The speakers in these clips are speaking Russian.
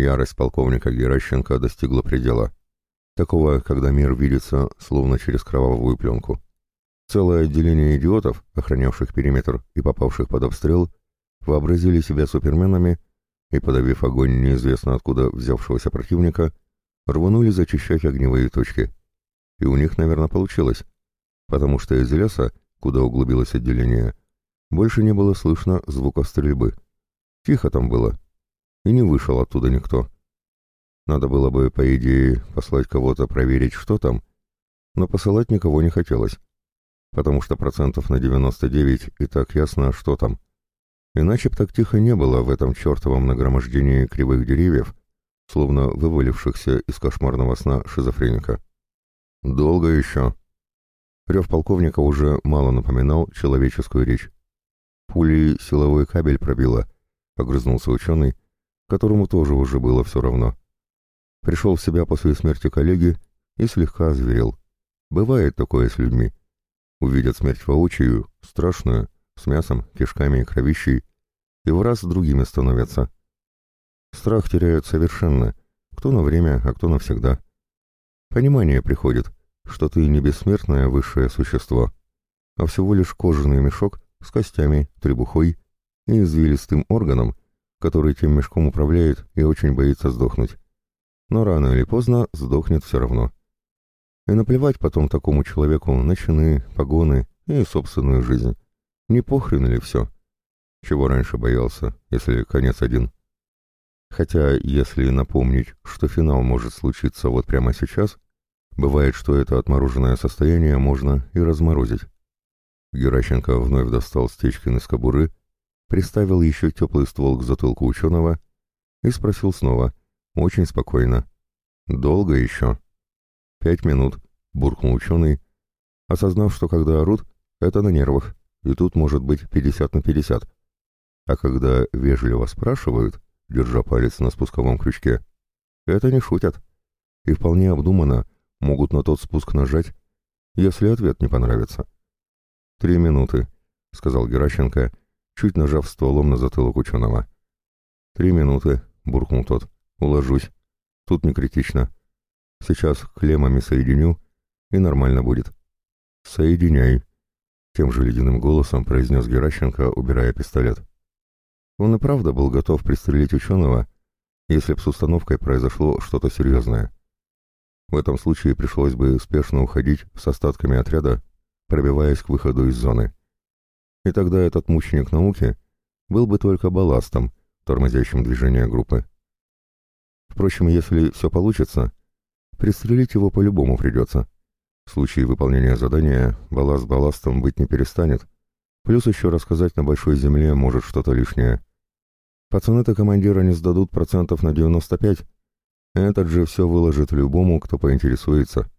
Ярость полковника Геращенко достигла предела. Такого, когда мир видится словно через кровавую пленку. Целое отделение идиотов, охранявших периметр и попавших под обстрел, вообразили себя суперменами и, подавив огонь неизвестно откуда взявшегося противника, рванули зачищать огневые точки. И у них, наверное, получилось, потому что из леса, куда углубилось отделение, больше не было слышно звука стрельбы. Тихо там было. И не вышел оттуда никто. Надо было бы, по идее, послать кого-то проверить, что там, но посылать никого не хотелось, потому что процентов на 99 и так ясно, что там. Иначе б так тихо не было в этом чертовом нагромождении кривых деревьев, словно вывалившихся из кошмарного сна шизофреника. «Долго еще?» Рев полковника уже мало напоминал человеческую речь. Пули силовой кабель пробило, огрызнулся ученый, которому тоже уже было все равно. Пришел в себя после смерти коллеги и слегка озверел. Бывает такое с людьми. Увидят смерть воочию, страшную, с мясом, кишками и кровищей, и в раз другими становятся. Страх теряют совершенно, кто на время, а кто навсегда. Понимание приходит, что ты не бессмертное высшее существо, а всего лишь кожаный мешок с костями, требухой и извилистым органом, который тем мешком управляет и очень боится сдохнуть. Но рано или поздно сдохнет все равно. И наплевать потом такому человеку на чины, погоны и собственную жизнь. Не похрен ли все? Чего раньше боялся, если конец один? Хотя, если напомнить, что финал может случиться вот прямо сейчас, бывает, что это отмороженное состояние можно и разморозить. Геращенко вновь достал Стечкин из кобуры, приставил еще теплый ствол к затылку ученого и спросил снова, очень спокойно. «Долго еще?» «Пять минут», — буркнул ученый, осознав, что когда орут, это на нервах, и тут может быть пятьдесят на пятьдесят. А когда вежливо спрашивают, держа палец на спусковом крючке, это не шутят. И вполне обдуманно могут на тот спуск нажать, если ответ не понравится. «Три минуты», — сказал Геращенко, чуть нажав стволом на затылок ученого. «Три минуты», — буркнул тот. «Уложусь. Тут не критично. Сейчас клеммами соединю, и нормально будет». «Соединяй», — тем же ледяным голосом произнес Геращенко, убирая пистолет. Он и правда был готов пристрелить ученого, если б с установкой произошло что-то серьезное. В этом случае пришлось бы спешно уходить с остатками отряда пробиваясь к выходу из зоны. И тогда этот мученик науки был бы только балластом, тормозящим движение группы. Впрочем, если все получится, пристрелить его по-любому придется. В случае выполнения задания балласт балластом быть не перестанет, плюс еще рассказать на большой земле может что-то лишнее. Пацаны-то командира не сдадут процентов на 95, этот же все выложит любому, кто поинтересуется.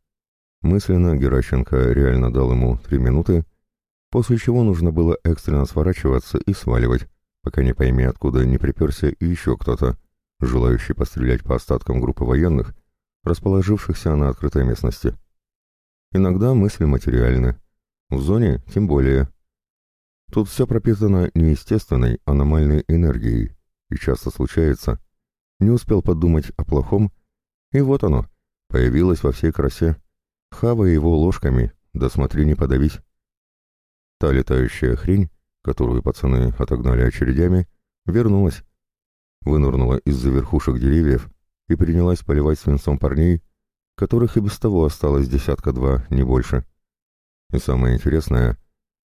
Мысленно Геращенко реально дал ему три минуты, после чего нужно было экстренно сворачиваться и сваливать, пока не пойми, откуда не приперся и еще кто-то, желающий пострелять по остаткам группы военных, расположившихся на открытой местности. Иногда мысли материальны, в зоне тем более. Тут все пропитано неестественной, аномальной энергией, и часто случается, не успел подумать о плохом, и вот оно, появилось во всей красе. Хавай его ложками, да смотри, не подавись. Та летающая хрень, которую пацаны отогнали очередями, вернулась, вынырнула из-за верхушек деревьев и принялась поливать свинцом парней, которых и без того осталось десятка-два, не больше. И самое интересное,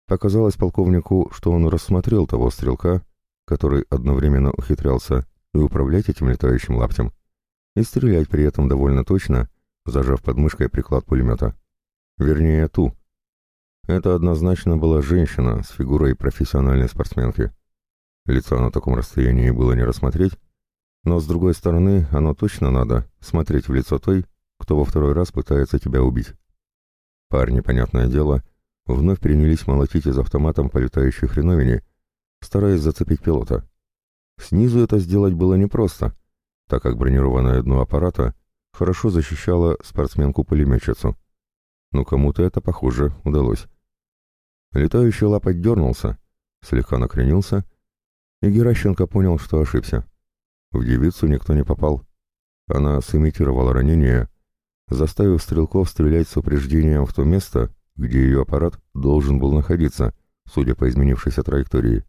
показалось полковнику, что он рассмотрел того стрелка, который одновременно ухитрялся и управлять этим летающим лаптем, и стрелять при этом довольно точно зажав под мышкой приклад пулемета. Вернее, ту. Это однозначно была женщина с фигурой профессиональной спортсменки. Лица на таком расстоянии было не рассмотреть, но с другой стороны, оно точно надо смотреть в лицо той, кто во второй раз пытается тебя убить. Парни, понятное дело, вновь принялись молотить из автоматом по летающей хреновине, стараясь зацепить пилота. Снизу это сделать было непросто, так как бронированное дно аппарата хорошо защищала спортсменку-пулеметчицу. Но кому-то это, похоже, удалось. Летающий лап отдернулся, слегка накренился, и Геращенко понял, что ошибся. В девицу никто не попал. Она сымитировала ранение, заставив стрелков стрелять с упреждением в то место, где ее аппарат должен был находиться, судя по изменившейся траектории.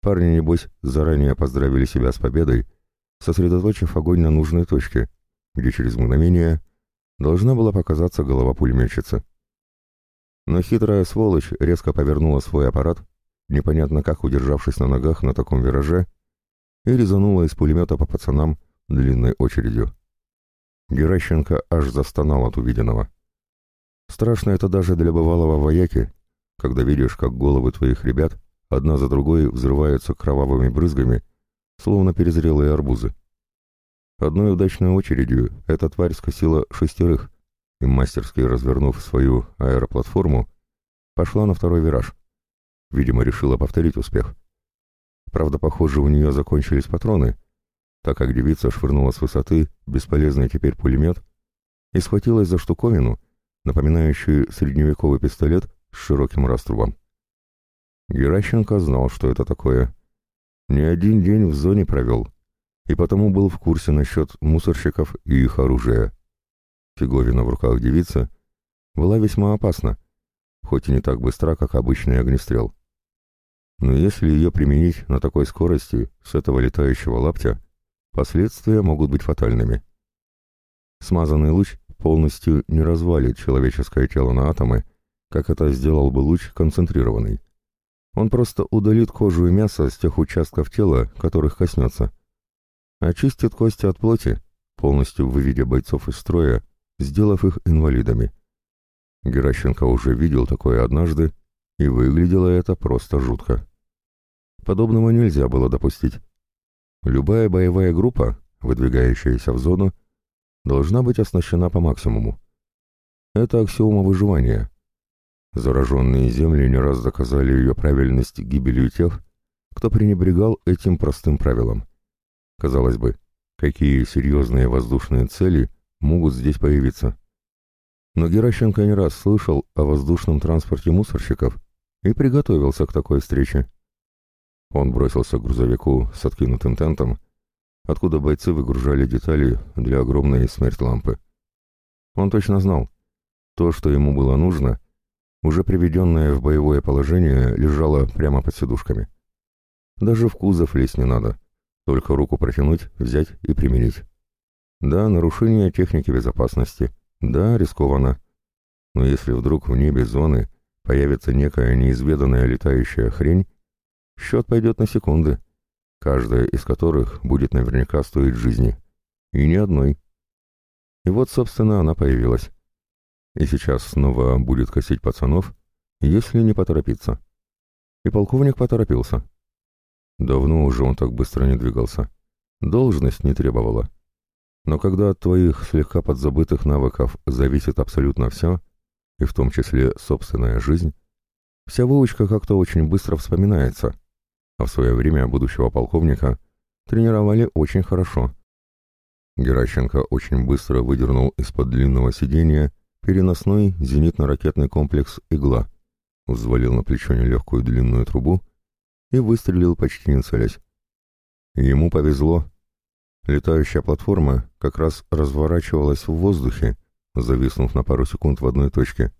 Парни, небось, заранее поздравили себя с победой, сосредоточив огонь на нужной точке, где через мгновение должна была показаться голова пулеметчицы. Но хитрая сволочь резко повернула свой аппарат, непонятно как удержавшись на ногах на таком вираже, и резанула из пулемета по пацанам длинной очередью. Геращенко аж застонал от увиденного. Страшно это даже для бывалого вояки, когда видишь, как головы твоих ребят одна за другой взрываются кровавыми брызгами, словно перезрелые арбузы. Одной удачной очередью эта тварь скосила шестерых, и, мастерски развернув свою аэроплатформу, пошла на второй вираж. Видимо, решила повторить успех. Правда, похоже, у нее закончились патроны, так как девица швырнула с высоты бесполезный теперь пулемет и схватилась за штуковину, напоминающую средневековый пистолет с широким раструбом. Геращенко знал, что это такое. Не один день в зоне провел, и потому был в курсе насчет мусорщиков и их оружия. Фиговина в руках девицы была весьма опасна, хоть и не так быстра, как обычный огнестрел. Но если ее применить на такой скорости с этого летающего лаптя, последствия могут быть фатальными. Смазанный луч полностью не развалит человеческое тело на атомы, как это сделал бы луч концентрированный. Он просто удалит кожу и мясо с тех участков тела, которых коснется. Очистит кости от плоти, полностью выведя бойцов из строя, сделав их инвалидами. Геращенко уже видел такое однажды, и выглядело это просто жутко. Подобного нельзя было допустить. Любая боевая группа, выдвигающаяся в зону, должна быть оснащена по максимуму. Это аксиома выживания. Зараженные земли не раз доказали ее правильность гибелью тех, кто пренебрегал этим простым правилом. Казалось бы, какие серьезные воздушные цели могут здесь появиться? Но Геращенко не раз слышал о воздушном транспорте мусорщиков и приготовился к такой встрече. Он бросился к грузовику с откинутым тентом, откуда бойцы выгружали детали для огромной смерть-лампы. Он точно знал, то, что ему было нужно, уже приведенное в боевое положение, лежало прямо под сидушками. Даже в кузов лезть не надо, только руку протянуть, взять и применить. Да, нарушение техники безопасности, да, рискованно. Но если вдруг в небе зоны появится некая неизведанная летающая хрень, счет пойдет на секунды, каждая из которых будет наверняка стоить жизни. И ни одной. И вот, собственно, она появилась. И сейчас снова будет косить пацанов, если не поторопиться. И полковник поторопился. Давно уже он так быстро не двигался. Должность не требовала. Но когда от твоих слегка подзабытых навыков зависит абсолютно все, и в том числе собственная жизнь, вся выучка как-то очень быстро вспоминается, а в свое время будущего полковника тренировали очень хорошо. Геращенко очень быстро выдернул из-под длинного сиденья переносной зенитно-ракетный комплекс «Игла», взвалил на плечо нелегкую длинную трубу и выстрелил почти не целясь. Ему повезло. Летающая платформа как раз разворачивалась в воздухе, зависнув на пару секунд в одной точке.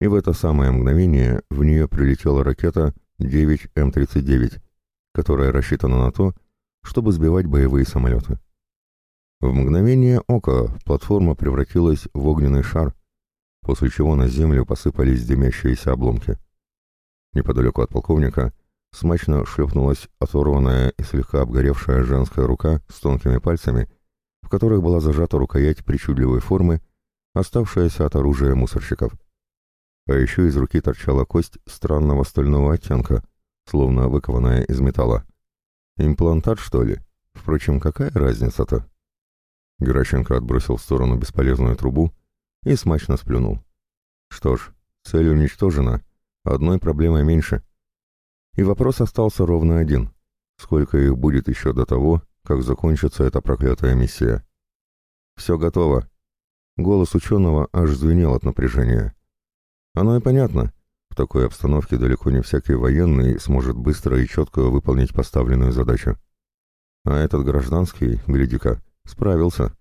И в это самое мгновение в нее прилетела ракета 9М-39, которая рассчитана на то, чтобы сбивать боевые самолеты. В мгновение ока платформа превратилась в огненный шар, после чего на землю посыпались дымящиеся обломки. Неподалеку от полковника смачно шлепнулась оторванная и слегка обгоревшая женская рука с тонкими пальцами, в которых была зажата рукоять причудливой формы, оставшаяся от оружия мусорщиков. А еще из руки торчала кость странного стального оттенка, словно выкованная из металла. Имплантат, что ли? Впрочем, какая разница-то? Геращенко отбросил в сторону бесполезную трубу и смачно сплюнул. Что ж, цель уничтожена, одной проблемой меньше — и вопрос остался ровно один. Сколько их будет еще до того, как закончится эта проклятая миссия? Все готово. Голос ученого аж звенел от напряжения. Оно и понятно. В такой обстановке далеко не всякий военный сможет быстро и четко выполнить поставленную задачу. А этот гражданский, гляди-ка, справился.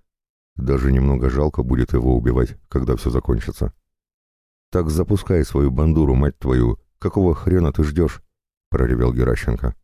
Даже немного жалко будет его убивать, когда все закончится. «Так запускай свою бандуру, мать твою! Какого хрена ты ждешь?» — проревел Геращенко.